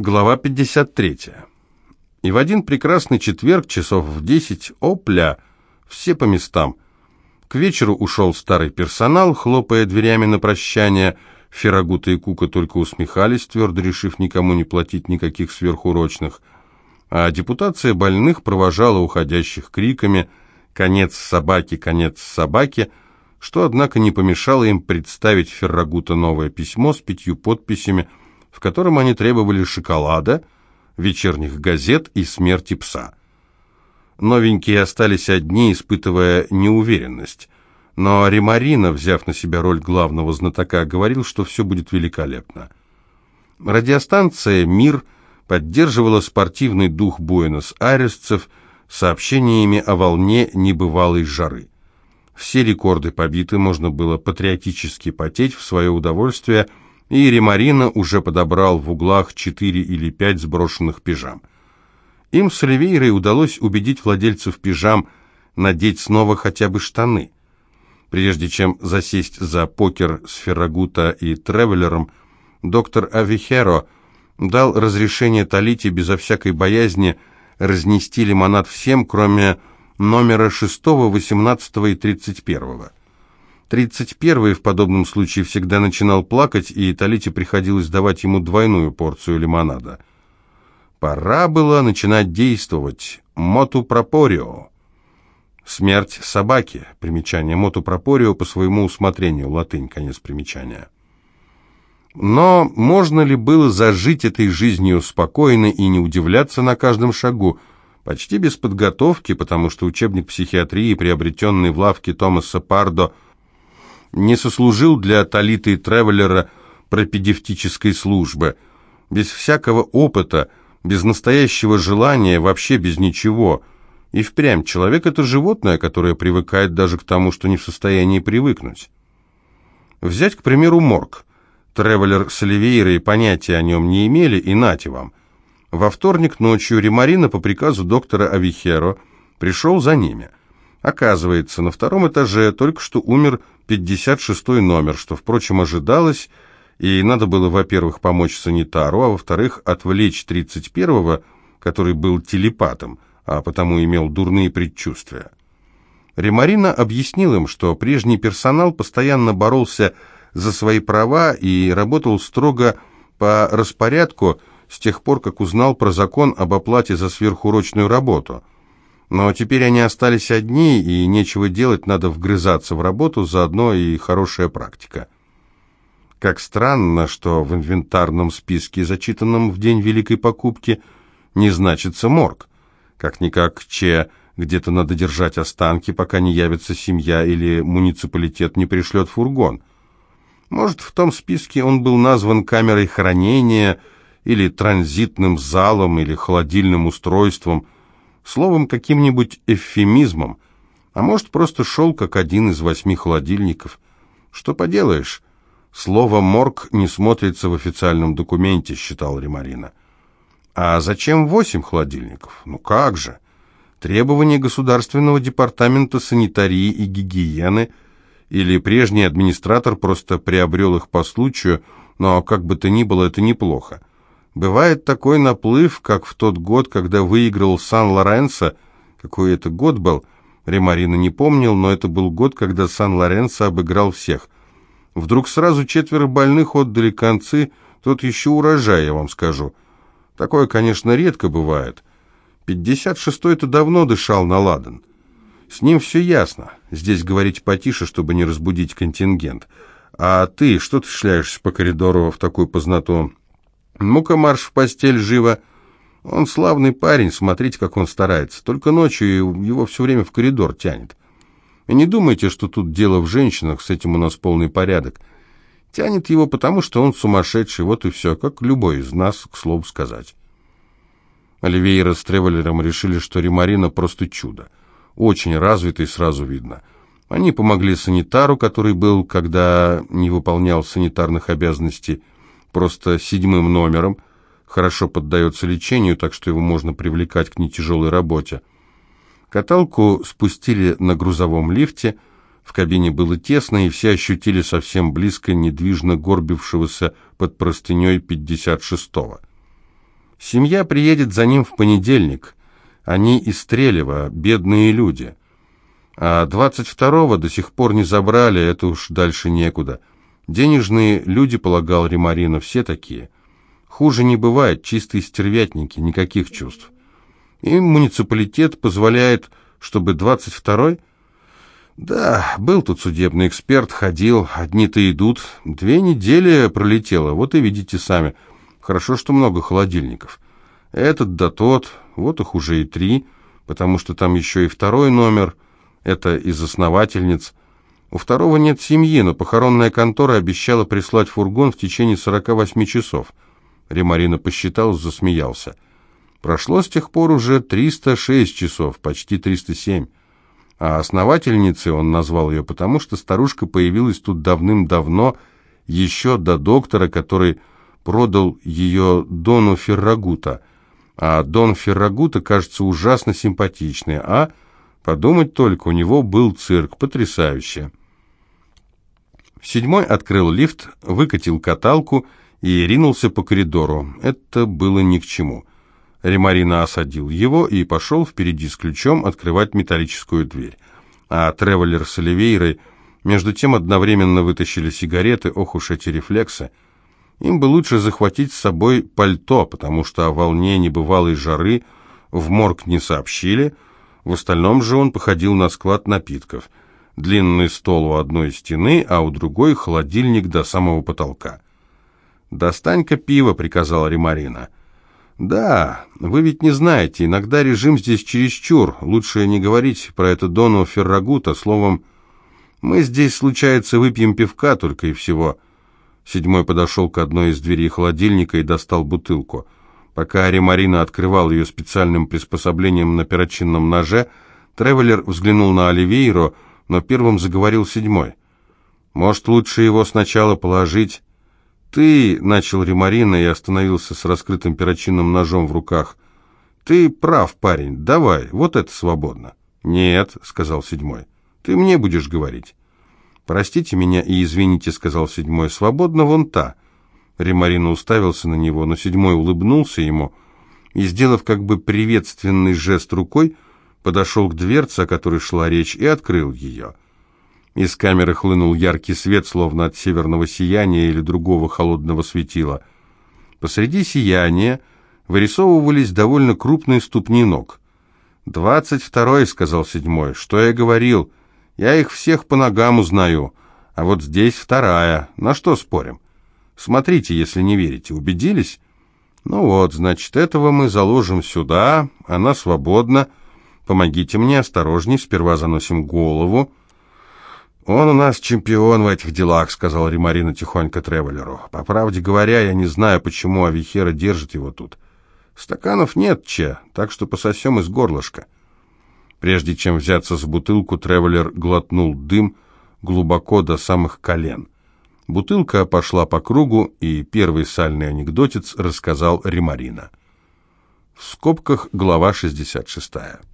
Глава 53. И в один прекрасный четверг, часов в десять, опля, все по местам. К вечеру ушел старый персонал, хлопая дверями на прощание. Ферагута и Кука только усмехались, твердо решив никому не платить никаких сверхурочных. А депутация больных провожала уходящих криками «Конец собаки, конец собаки!», что, однако, не помешало им представить Феррагута новое письмо с пятью подписями – в котором они требовали шоколада, вечерних газет и смерти пса. Новенькие остались одни, испытывая неуверенность. Но Римарина, взяв на себя роль главного знатока, говорил, что все будет великолепно. Радиостанция «Мир» поддерживала спортивный дух буэнос-айресцев сообщениями о волне небывалой жары. Все рекорды побиты, можно было патриотически потеть в свое удовольствие – и Ремарина уже подобрал в углах четыре или пять сброшенных пижам. Им с Оливейрой удалось убедить владельцев пижам надеть снова хотя бы штаны. Прежде чем засесть за покер с Феррагута и Тревелером, доктор Авихеро дал разрешение Талите безо всякой боязни разнести лимонад всем, кроме номера 6, 18 и 31. Тридцать первый в подобном случае всегда начинал плакать, и Талите приходилось давать ему двойную порцию лимонада. Пора было начинать действовать. Моту пропорио. Смерть собаки. Примечание. Моту пропорио по своему усмотрению. Латынь. Конец примечания. Но можно ли было зажить этой жизнью спокойно и не удивляться на каждом шагу? Почти без подготовки, потому что учебник психиатрии, приобретенный в лавке Томаса Пардо, не сослужил для Талиты и Тревелера пропедевтической службы. Без всякого опыта, без настоящего желания, вообще без ничего. И впрямь человек – это животное, которое привыкает даже к тому, что не в состоянии привыкнуть. Взять, к примеру, морг. Тревелер с Оливейрой понятия о нем не имели, и нате вам. Во вторник ночью Римарина по приказу доктора Авихеро пришел за ними – Оказывается, на втором этаже только что умер 56-й номер, что, впрочем, ожидалось, и надо было, во-первых, помочь санитару, а во-вторых, отвлечь 31-го, который был телепатом, а потому имел дурные предчувствия. Ремарина объяснил им, что прежний персонал постоянно боролся за свои права и работал строго по распорядку с тех пор, как узнал про закон об оплате за сверхурочную работу – но теперь они остались одни, и нечего делать, надо вгрызаться в работу, заодно и хорошая практика. Как странно, что в инвентарном списке, зачитанном в день великой покупки, не значится морг. Как-никак, че, где-то надо держать останки, пока не явится семья или муниципалитет не пришлет фургон. Может, в том списке он был назван камерой хранения, или транзитным залом, или холодильным устройством – словом, каким-нибудь эвфемизмом, а может, просто шел как один из восьми холодильников. Что поделаешь, слово «морг» не смотрится в официальном документе, считал Ремарина. А зачем восемь холодильников? Ну как же? Требования Государственного департамента санитарии и гигиены или прежний администратор просто приобрел их по случаю, но как бы то ни было, это неплохо. Бывает такой наплыв, как в тот год, когда выиграл Сан-Лоренсо. Какой это год был? Ремарина не помнил, но это был год, когда Сан-Лоренсо обыграл всех. Вдруг сразу четверо больных отдали концы, тот еще урожай, я вам скажу. Такое, конечно, редко бывает. 56-й-то давно дышал на ладан. С ним все ясно. Здесь говорить потише, чтобы не разбудить контингент. А ты, что ты шляешься по коридору в такую познату? Ну-ка, марш в постель живо. Он славный парень, смотрите, как он старается. Только ночью его все время в коридор тянет. И не думайте, что тут дело в женщинах, с этим у нас полный порядок. Тянет его потому, что он сумасшедший, вот и все, как любой из нас, к слову сказать. Оливейра с Тревелером решили, что Римарина просто чудо. Очень развитый, сразу видно. Они помогли санитару, который был, когда не выполнял санитарных обязанностей, просто седьмым номером, хорошо поддается лечению, так что его можно привлекать к нетяжелой работе. Каталку спустили на грузовом лифте, в кабине было тесно, и все ощутили совсем близко недвижно горбившегося под простыней 56-го. Семья приедет за ним в понедельник. Они из Стрелева, бедные люди. А 22-го до сих пор не забрали, это уж дальше некуда. Денежные люди, полагал Римарина, все такие. Хуже не бывает, чистые стервятники, никаких чувств. И муниципалитет позволяет, чтобы 22-й... Да, был тут судебный эксперт, ходил, одни-то идут. Две недели пролетело, вот и видите сами. Хорошо, что много холодильников. Этот да тот, вот их уже и три, потому что там еще и второй номер, это из основательниц. У второго нет семьи, но похоронная контора обещала прислать фургон в течение 48 часов. Ремарина посчитал, засмеялся. Прошло с тех пор уже 306 часов, почти 307. А основательницей он назвал ее, потому что старушка появилась тут давным-давно, еще до доктора, который продал ее Дону Феррагута. А Дон Феррагута, кажется, ужасно симпатичный, а... Подумать только, у него был цирк, потрясающе. Седьмой открыл лифт, выкатил каталку и ринулся по коридору. Это было ни к чему. Ремарина осадил его и пошел впереди с ключом открывать металлическую дверь. А Тревелер с Оливейрой между тем одновременно вытащили сигареты, ох уж эти рефлексы. Им бы лучше захватить с собой пальто, потому что о волне небывалой жары в морг не сообщили, в остальном же он походил на склад напитков. Длинный стол у одной стены, а у другой холодильник до самого потолка. «Достань-ка пиво», — приказала Ремарина. «Да, вы ведь не знаете, иногда режим здесь чересчур. Лучше не говорить про это Дону Феррагута. Словом, мы здесь, случается, выпьем пивка только и всего». Седьмой подошел к одной из дверей холодильника и достал бутылку. Пока Ари открывал ее специальным приспособлением на перочинном ноже, Тревелер взглянул на Оливейро, но первым заговорил седьмой. «Может, лучше его сначала положить?» «Ты», — начал Римарина и остановился с раскрытым перочинным ножом в руках. «Ты прав, парень, давай, вот это свободно». «Нет», — сказал седьмой, — «ты мне будешь говорить». «Простите меня и извините», — сказал седьмой, — «свободно вон та». Римарина уставился на него, но седьмой улыбнулся ему и, сделав как бы приветственный жест рукой, подошел к дверце, о которой шла речь, и открыл ее. Из камеры хлынул яркий свет, словно от северного сияния или другого холодного светила. Посреди сияния вырисовывались довольно крупные ступни ног. «Двадцать второй», — сказал седьмой, — «что я говорил? Я их всех по ногам узнаю, а вот здесь вторая. На что спорим? Смотрите, если не верите. Убедились? Ну вот, значит, этого мы заложим сюда, она свободна. Помогите мне, осторожней, сперва заносим голову». «Он у нас чемпион в этих делах», — сказал Римарина тихонько Тревелеру. «По правде говоря, я не знаю, почему Авихера держит его тут. Стаканов нет, че, так что пососем из горлышка». Прежде чем взяться за бутылку, Тревелер глотнул дым глубоко до самых колен. Бутылка пошла по кругу, и первый сальный анекдотец рассказал Римарина. В скобках глава 66.